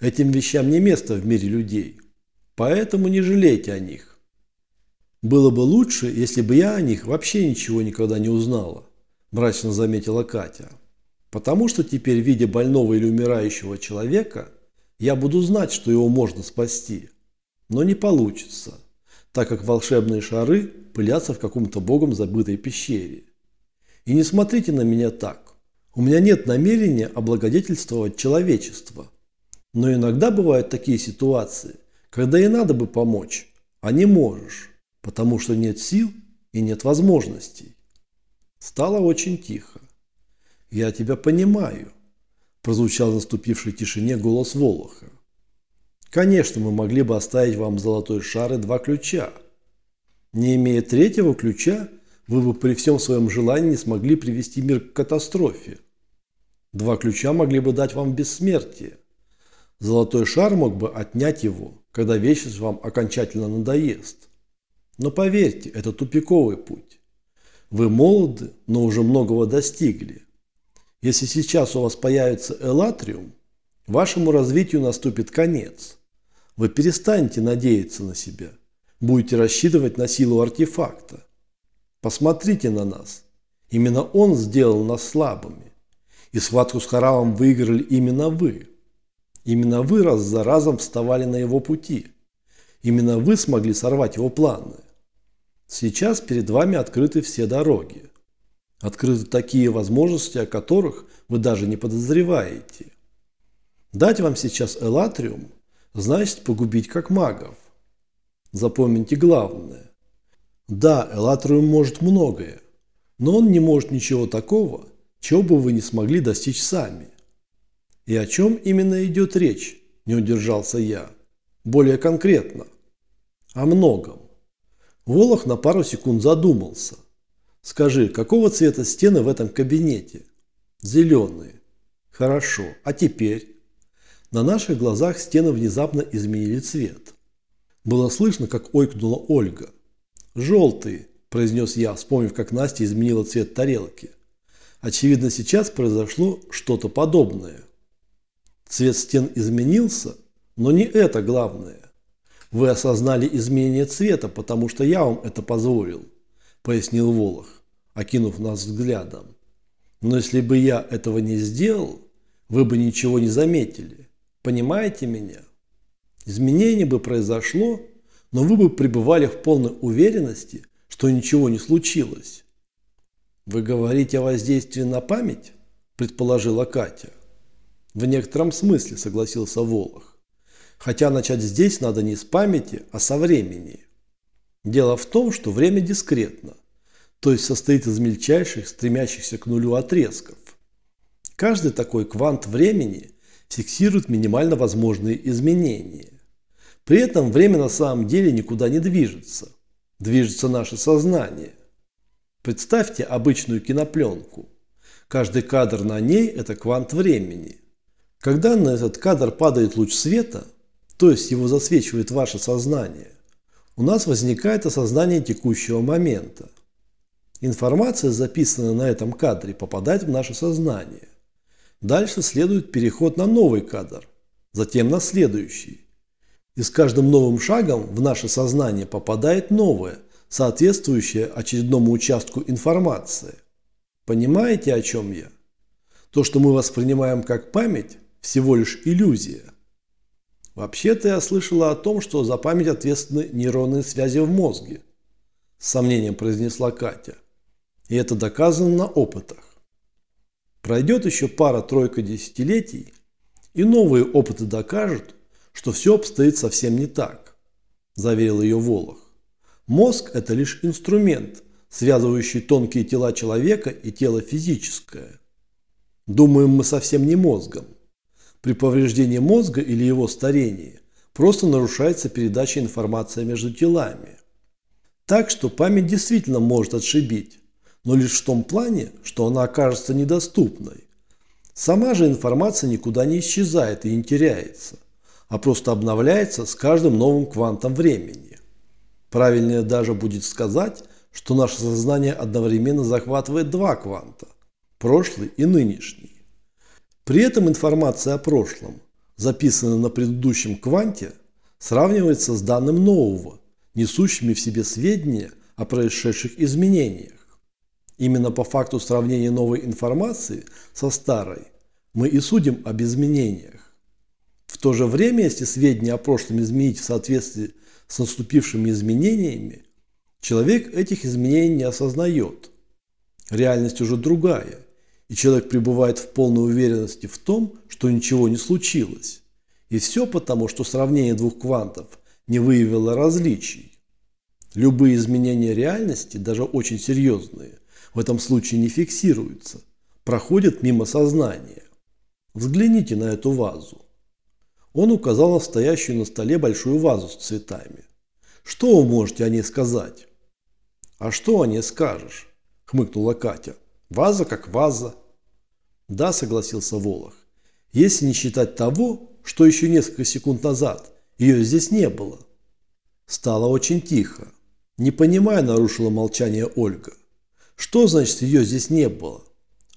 Этим вещам не место в мире людей. Поэтому не жалейте о них. Было бы лучше, если бы я о них вообще ничего никогда не узнала, мрачно заметила Катя. Потому что теперь, видя больного или умирающего человека, я буду знать, что его можно спасти. Но не получится, так как волшебные шары пылятся в каком-то богом забытой пещере. И не смотрите на меня так. У меня нет намерения облагодетельствовать человечество. Но иногда бывают такие ситуации, когда и надо бы помочь, а не можешь, потому что нет сил и нет возможностей. Стало очень тихо. «Я тебя понимаю», – прозвучал в наступившей тишине голос Волоха. «Конечно, мы могли бы оставить вам золотой шар и два ключа. Не имея третьего ключа, вы бы при всем своем желании не смогли привести мир к катастрофе. Два ключа могли бы дать вам бессмертие. Золотой шар мог бы отнять его, когда вечность вам окончательно надоест. Но поверьте, это тупиковый путь. Вы молоды, но уже многого достигли. Если сейчас у вас появится элатриум, вашему развитию наступит конец. Вы перестанете надеяться на себя, будете рассчитывать на силу артефакта. Посмотрите на нас. Именно он сделал нас слабыми. И схватку с Харавом выиграли именно вы. Именно вы раз за разом вставали на его пути. Именно вы смогли сорвать его планы. Сейчас перед вами открыты все дороги. Открыты такие возможности, о которых вы даже не подозреваете. Дать вам сейчас Элатриум значит погубить как магов. Запомните главное. Да, Элатриум может многое, но он не может ничего такого, чего бы вы не смогли достичь сами. И о чем именно идет речь, не удержался я. Более конкретно. О многом. Волох на пару секунд задумался – Скажи, какого цвета стены в этом кабинете? Зеленые. Хорошо. А теперь? На наших глазах стены внезапно изменили цвет. Было слышно, как ойкнула Ольга. «Желтые», – произнес я, вспомнив, как Настя изменила цвет тарелки. Очевидно, сейчас произошло что-то подобное. Цвет стен изменился, но не это главное. Вы осознали изменение цвета, потому что я вам это позволил. – пояснил Волох, окинув нас взглядом. «Но если бы я этого не сделал, вы бы ничего не заметили. Понимаете меня? Изменение бы произошло, но вы бы пребывали в полной уверенности, что ничего не случилось». «Вы говорите о воздействии на память?» – предположила Катя. «В некотором смысле», – согласился Волох. «Хотя начать здесь надо не с памяти, а со времени». Дело в том, что время дискретно, то есть состоит из мельчайших, стремящихся к нулю отрезков. Каждый такой квант времени фиксирует минимально возможные изменения. При этом время на самом деле никуда не движется. Движется наше сознание. Представьте обычную кинопленку. Каждый кадр на ней – это квант времени. Когда на этот кадр падает луч света, то есть его засвечивает ваше сознание, у нас возникает осознание текущего момента. Информация, записанная на этом кадре, попадает в наше сознание. Дальше следует переход на новый кадр, затем на следующий. И с каждым новым шагом в наше сознание попадает новое, соответствующее очередному участку информации. Понимаете, о чем я? То, что мы воспринимаем как память, всего лишь иллюзия. Вообще-то я слышала о том, что за память ответственны нейронные связи в мозге. С сомнением произнесла Катя. И это доказано на опытах. Пройдет еще пара-тройка десятилетий, и новые опыты докажут, что все обстоит совсем не так, заверил ее Волох. Мозг – это лишь инструмент, связывающий тонкие тела человека и тело физическое. Думаем мы совсем не мозгом. При повреждении мозга или его старении просто нарушается передача информации между телами. Так что память действительно может отшибить, но лишь в том плане, что она окажется недоступной. Сама же информация никуда не исчезает и не теряется, а просто обновляется с каждым новым квантом времени. Правильнее даже будет сказать, что наше сознание одновременно захватывает два кванта – прошлый и нынешний. При этом информация о прошлом записанное на предыдущем кванте, сравнивается с данным нового, несущими в себе сведения о происшедших изменениях. Именно по факту сравнения новой информации со старой мы и судим об изменениях. В то же время, если сведения о прошлом изменить в соответствии с наступившими изменениями, человек этих изменений не осознает. Реальность уже другая, и человек пребывает в полной уверенности в том, что ничего не случилось. И все потому, что сравнение двух квантов не выявило различий. Любые изменения реальности, даже очень серьезные, в этом случае не фиксируются, проходят мимо сознания. Взгляните на эту вазу. Он указал на стоящую на столе большую вазу с цветами. Что вы можете о ней сказать? А что о ней скажешь? Хмыкнула Катя. Ваза как ваза. Да, согласился Волох. Если не считать того, что еще несколько секунд назад ее здесь не было. Стало очень тихо. Не понимая, нарушила молчание Ольга. Что значит ее здесь не было?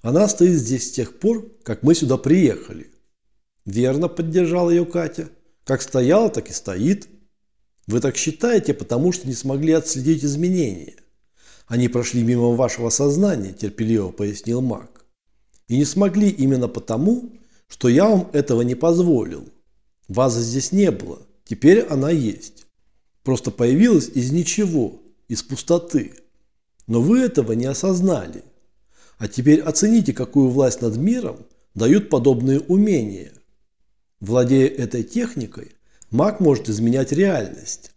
Она стоит здесь с тех пор, как мы сюда приехали. Верно, поддержала ее Катя. Как стояла, так и стоит. Вы так считаете, потому что не смогли отследить изменения. Они прошли мимо вашего сознания, терпеливо пояснил маг. И не смогли именно потому, что я вам этого не позволил. Вазы здесь не было, теперь она есть. Просто появилась из ничего, из пустоты. Но вы этого не осознали. А теперь оцените, какую власть над миром дают подобные умения. Владея этой техникой, маг может изменять реальность.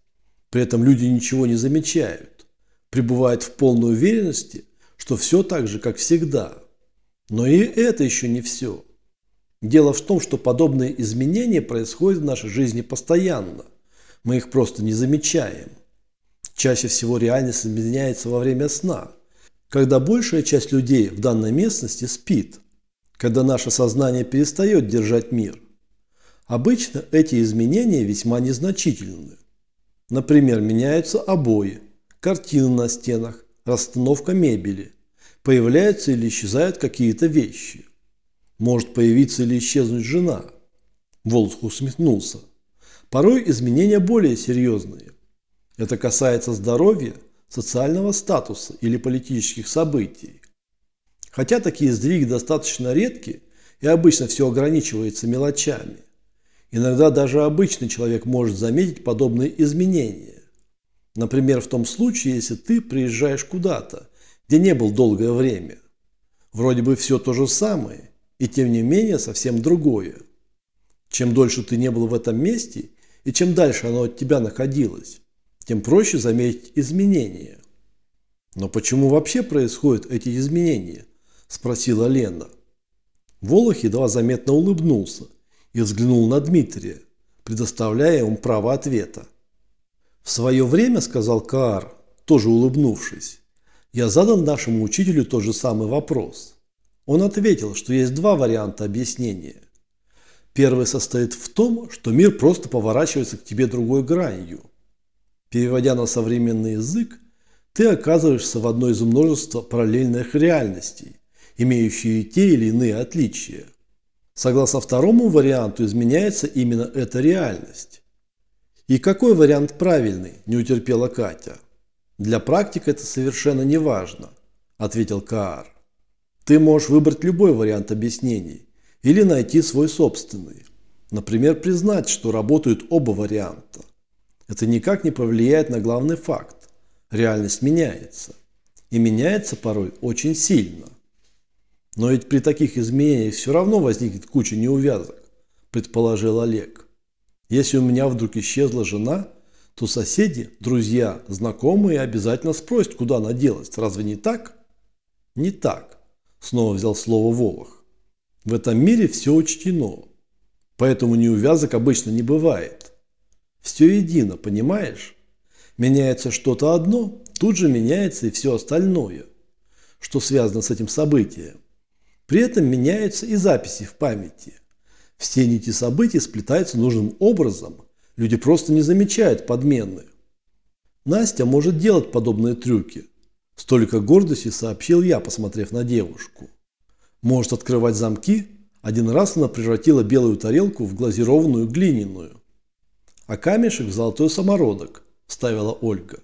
При этом люди ничего не замечают. Пребывают в полной уверенности, что все так же, как всегда. Но и это еще не все. Дело в том, что подобные изменения происходят в нашей жизни постоянно. Мы их просто не замечаем. Чаще всего реальность изменяется во время сна, когда большая часть людей в данной местности спит, когда наше сознание перестает держать мир. Обычно эти изменения весьма незначительны. Например, меняются обои, картины на стенах, расстановка мебели, появляются или исчезают какие-то вещи. Может появиться или исчезнуть жена. Волосх усмехнулся. Порой изменения более серьезные. Это касается здоровья, социального статуса или политических событий. Хотя такие сдвиги достаточно редки и обычно все ограничивается мелочами. Иногда даже обычный человек может заметить подобные изменения. Например, в том случае, если ты приезжаешь куда-то, где не был долгое время. Вроде бы все то же самое, и тем не менее совсем другое. Чем дольше ты не был в этом месте, и чем дальше оно от тебя находилось, тем проще заметить изменения. «Но почему вообще происходят эти изменения?» – спросила Лена. Волох едва заметно улыбнулся и взглянул на Дмитрия, предоставляя ему право ответа. «В свое время, – сказал Каар, тоже улыбнувшись, – я задал нашему учителю тот же самый вопрос. Он ответил, что есть два варианта объяснения. Первый состоит в том, что мир просто поворачивается к тебе другой гранью – Переводя на современный язык, ты оказываешься в одной из множества параллельных реальностей, имеющие те или иные отличия. Согласно второму варианту изменяется именно эта реальность. И какой вариант правильный, не утерпела Катя. Для практик это совершенно не важно, ответил Каар. Ты можешь выбрать любой вариант объяснений или найти свой собственный. Например, признать, что работают оба варианта. Это никак не повлияет на главный факт. Реальность меняется. И меняется порой очень сильно. Но ведь при таких изменениях все равно возникнет куча неувязок, предположил Олег. Если у меня вдруг исчезла жена, то соседи, друзья, знакомые обязательно спросят, куда она делась. Разве не так? Не так, снова взял слово Волох. В этом мире все учтено. Поэтому неувязок обычно не бывает. Все едино, понимаешь? Меняется что-то одно, тут же меняется и все остальное, что связано с этим событием. При этом меняются и записи в памяти. Все нити событий сплетаются нужным образом, люди просто не замечают подмены. Настя может делать подобные трюки. Столько гордости сообщил я, посмотрев на девушку. Может открывать замки, Один раз она превратила белую тарелку в глазированную глиняную. А камешек в золотой самородок, вставила Ольга.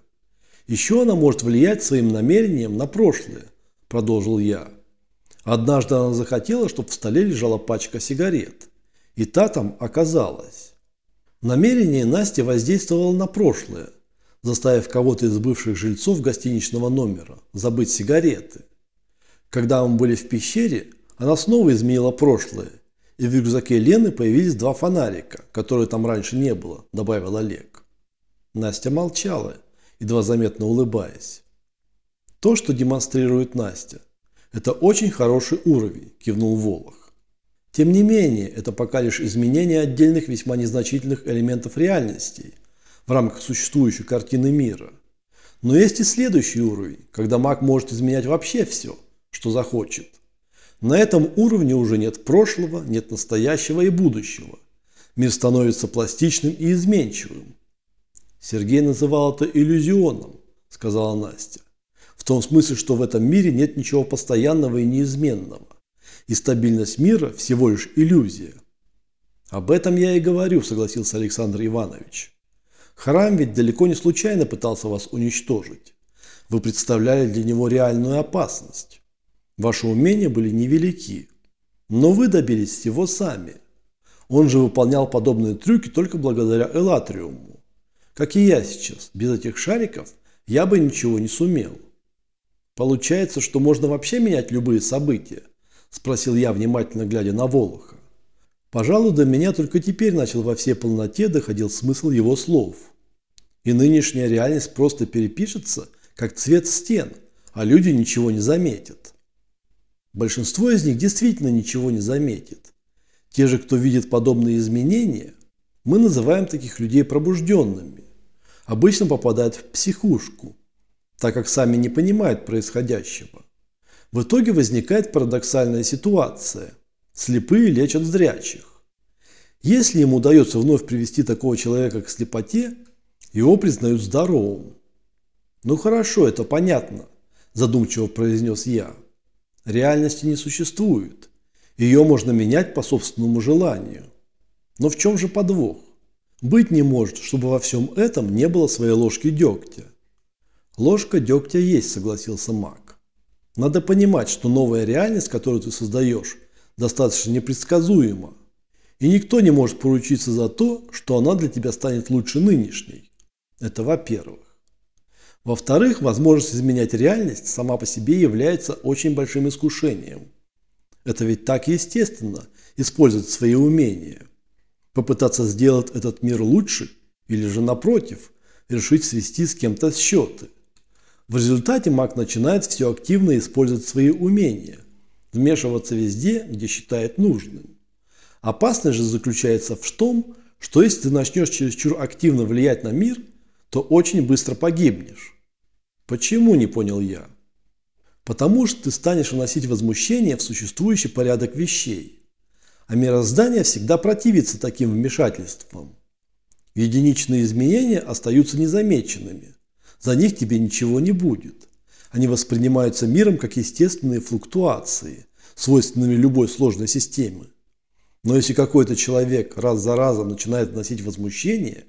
Еще она может влиять своим намерением на прошлое, продолжил я. Однажды она захотела, чтобы в столе лежала пачка сигарет. И та там оказалась. Намерение Насти воздействовало на прошлое, заставив кого-то из бывших жильцов гостиничного номера забыть сигареты. Когда мы были в пещере, она снова изменила прошлое, и в рюкзаке Лены появились два фонарика, которые там раньше не было, добавил Олег. Настя молчала, едва заметно улыбаясь. То, что демонстрирует Настя, это очень хороший уровень, кивнул Волох. Тем не менее, это пока лишь изменение отдельных весьма незначительных элементов реальности в рамках существующей картины мира. Но есть и следующий уровень, когда маг может изменять вообще все, что захочет. На этом уровне уже нет прошлого, нет настоящего и будущего. Мир становится пластичным и изменчивым. Сергей называл это иллюзионом, сказала Настя. В том смысле, что в этом мире нет ничего постоянного и неизменного. И стабильность мира всего лишь иллюзия. Об этом я и говорю, согласился Александр Иванович. Храм ведь далеко не случайно пытался вас уничтожить. Вы представляли для него реальную опасность. Ваши умения были невелики, но вы добились всего сами. Он же выполнял подобные трюки только благодаря Элатриуму. Как и я сейчас, без этих шариков я бы ничего не сумел. Получается, что можно вообще менять любые события? Спросил я, внимательно глядя на Волоха. Пожалуй, до меня только теперь начал во всей полноте доходил смысл его слов. И нынешняя реальность просто перепишется, как цвет стен, а люди ничего не заметят. Большинство из них действительно ничего не заметит. Те же, кто видит подобные изменения, мы называем таких людей пробужденными. Обычно попадают в психушку, так как сами не понимают происходящего. В итоге возникает парадоксальная ситуация. Слепые лечат зрячих. Если им удается вновь привести такого человека к слепоте, его признают здоровым. «Ну хорошо, это понятно», – задумчиво произнес я. Реальности не существует. Ее можно менять по собственному желанию. Но в чем же подвох? Быть не может, чтобы во всем этом не было своей ложки дегтя. Ложка дегтя есть, согласился маг. Надо понимать, что новая реальность, которую ты создаешь, достаточно непредсказуема. И никто не может поручиться за то, что она для тебя станет лучше нынешней. Это во-первых. Во-вторых, возможность изменять реальность сама по себе является очень большим искушением. Это ведь так естественно – использовать свои умения. Попытаться сделать этот мир лучше или же напротив, решить свести с кем-то счеты. В результате маг начинает все активно использовать свои умения, вмешиваться везде, где считает нужным. Опасность же заключается в том, что если ты начнешь чересчур активно влиять на мир, то очень быстро погибнешь. Почему, не понял я? Потому что ты станешь вносить возмущение в существующий порядок вещей. А мироздание всегда противится таким вмешательствам. Единичные изменения остаются незамеченными. За них тебе ничего не будет. Они воспринимаются миром как естественные флуктуации, свойственные любой сложной системе. Но если какой-то человек раз за разом начинает вносить возмущение,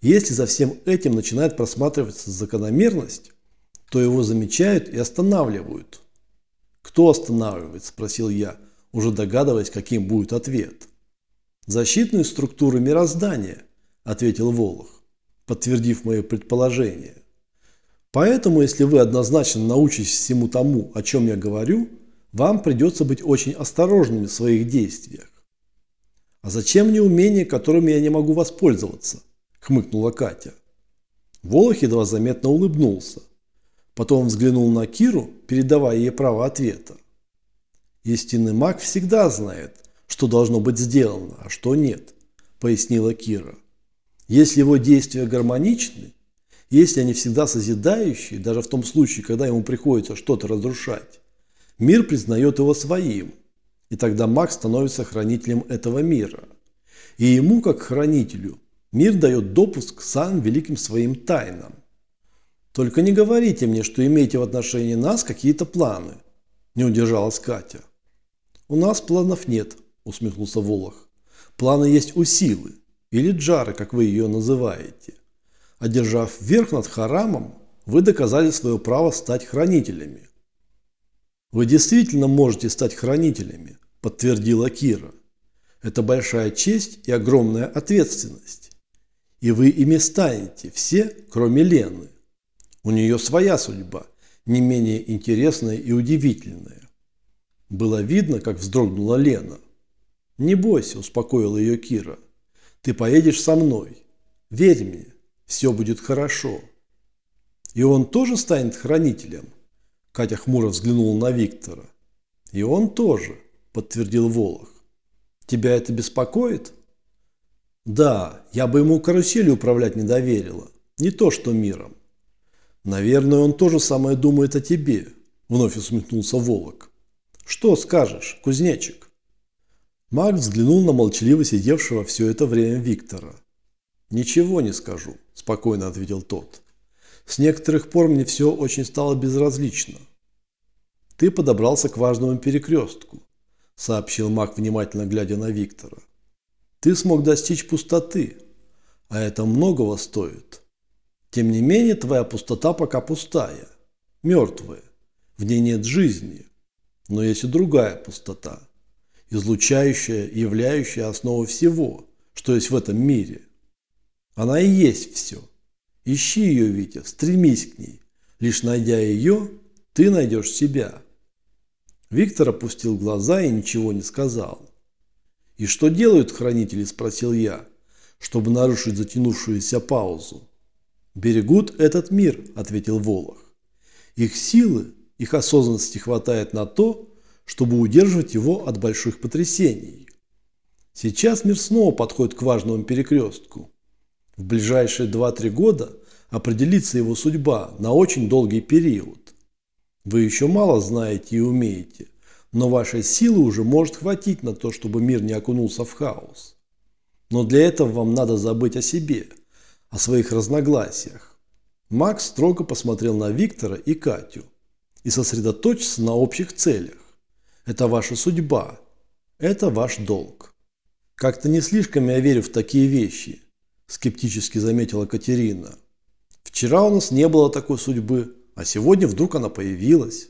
если за всем этим начинает просматриваться закономерность, то его замечают и останавливают. «Кто останавливает?» – спросил я, уже догадываясь, каким будет ответ. «Защитные структуры мироздания», – ответил Волох, подтвердив мое предположение. «Поэтому, если вы однозначно научитесь всему тому, о чем я говорю, вам придется быть очень осторожными в своих действиях. А зачем мне умения, которыми я не могу воспользоваться? хмыкнула Катя. Волох едва заметно улыбнулся. Потом взглянул на Киру, передавая ей право ответа. «Истинный маг всегда знает, что должно быть сделано, а что нет», – пояснила Кира. «Если его действия гармоничны, если они всегда созидающие, даже в том случае, когда ему приходится что-то разрушать, мир признает его своим, и тогда маг становится хранителем этого мира. И ему, как хранителю, Мир дает допуск к самым великим своим тайнам. Только не говорите мне, что имеете в отношении нас какие-то планы. Не удержалась Катя. У нас планов нет, усмехнулся Волох. Планы есть у силы, или джары, как вы ее называете. Одержав верх над харамом, вы доказали свое право стать хранителями. Вы действительно можете стать хранителями, подтвердила Кира. Это большая честь и огромная ответственность. И вы ими станете, все, кроме Лены. У нее своя судьба, не менее интересная и удивительная. Было видно, как вздрогнула Лена. «Не бойся», – успокоила ее Кира. «Ты поедешь со мной. Верь мне, все будет хорошо». «И он тоже станет хранителем?» Катя хмуро взглянула на Виктора. «И он тоже», – подтвердил Волох. «Тебя это беспокоит?» «Да, я бы ему каруселью управлять не доверила. Не то, что миром». «Наверное, он тоже самое думает о тебе», – вновь усмехнулся Волок. «Что скажешь, кузнечик?» Макс взглянул на молчаливо сидевшего все это время Виктора. «Ничего не скажу», – спокойно ответил тот. «С некоторых пор мне все очень стало безразлично. Ты подобрался к важному перекрестку», – сообщил Мак, внимательно глядя на Виктора. «Ты смог достичь пустоты, а это многого стоит. Тем не менее, твоя пустота пока пустая, мертвая, в ней нет жизни». Но есть и другая пустота, излучающая являющая основу всего, что есть в этом мире. Она и есть все. Ищи ее, Витя, стремись к ней. Лишь найдя ее, ты найдешь себя. Виктор опустил глаза и ничего не сказал. «И что делают хранители?» – спросил я, чтобы нарушить затянувшуюся паузу. «Берегут этот мир», – ответил Волох. «Их силы их осознанности хватает на то, чтобы удерживать его от больших потрясений. Сейчас мир снова подходит к важному перекрестку. В ближайшие 2-3 года определится его судьба на очень долгий период. Вы еще мало знаете и умеете, но вашей силы уже может хватить на то, чтобы мир не окунулся в хаос. Но для этого вам надо забыть о себе, о своих разногласиях. Макс строго посмотрел на Виктора и Катю и сосредоточиться на общих целях. Это ваша судьба. Это ваш долг. Как-то не слишком я верю в такие вещи, скептически заметила Катерина. Вчера у нас не было такой судьбы, а сегодня вдруг она появилась.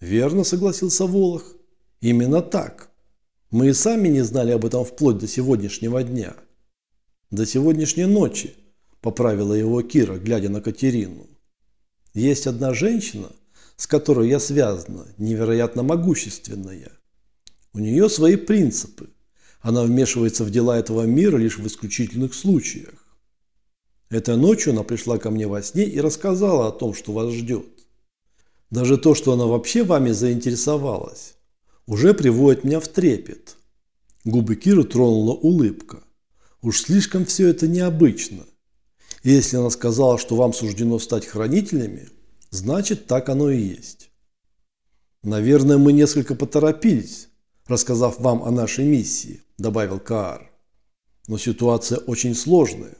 Верно, согласился Волох. Именно так. Мы и сами не знали об этом вплоть до сегодняшнего дня. До сегодняшней ночи, поправила его Кира, глядя на Катерину. Есть одна женщина, с которой я связана, невероятно могущественная. У нее свои принципы. Она вмешивается в дела этого мира лишь в исключительных случаях. Этой ночью она пришла ко мне во сне и рассказала о том, что вас ждет. Даже то, что она вообще вами заинтересовалась, уже приводит меня в трепет. Губы Киры тронула улыбка. Уж слишком все это необычно. И если она сказала, что вам суждено стать хранителями – Значит, так оно и есть. Наверное, мы несколько поторопились, рассказав вам о нашей миссии, добавил Каар. Но ситуация очень сложная.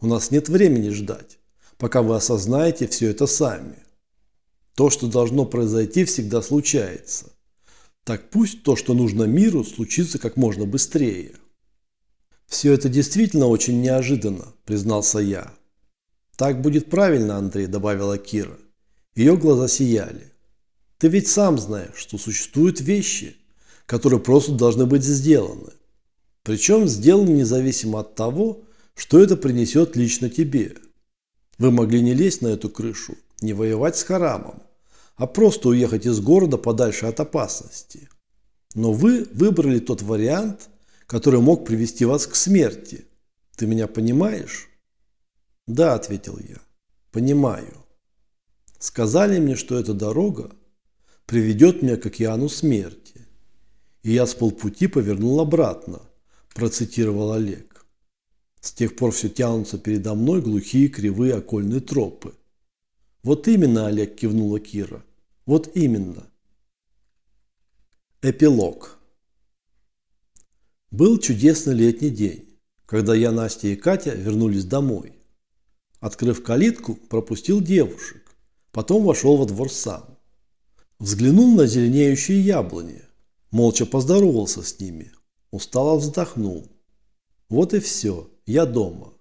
У нас нет времени ждать, пока вы осознаете все это сами. То, что должно произойти, всегда случается. Так пусть то, что нужно миру, случится как можно быстрее. Все это действительно очень неожиданно, признался я. Так будет правильно, Андрей, добавила Кира. Ее глаза сияли. Ты ведь сам знаешь, что существуют вещи, которые просто должны быть сделаны. Причем сделаны независимо от того, что это принесет лично тебе. Вы могли не лезть на эту крышу, не воевать с Харамом, а просто уехать из города подальше от опасности. Но вы выбрали тот вариант, который мог привести вас к смерти. Ты меня понимаешь? Да, ответил я. Понимаю. Сказали мне, что эта дорога приведет меня к океану смерти. И я с полпути повернул обратно, процитировал Олег. С тех пор все тянутся передо мной глухие кривые окольные тропы. Вот именно, Олег, кивнула Кира. Вот именно. Эпилог. Был чудесный летний день, когда я, Настя и Катя вернулись домой. Открыв калитку, пропустил девушек. Потом вошел во двор сам. Взглянул на зеленеющие яблони. Молча поздоровался с ними. Устало вздохнул. Вот и все, я дома.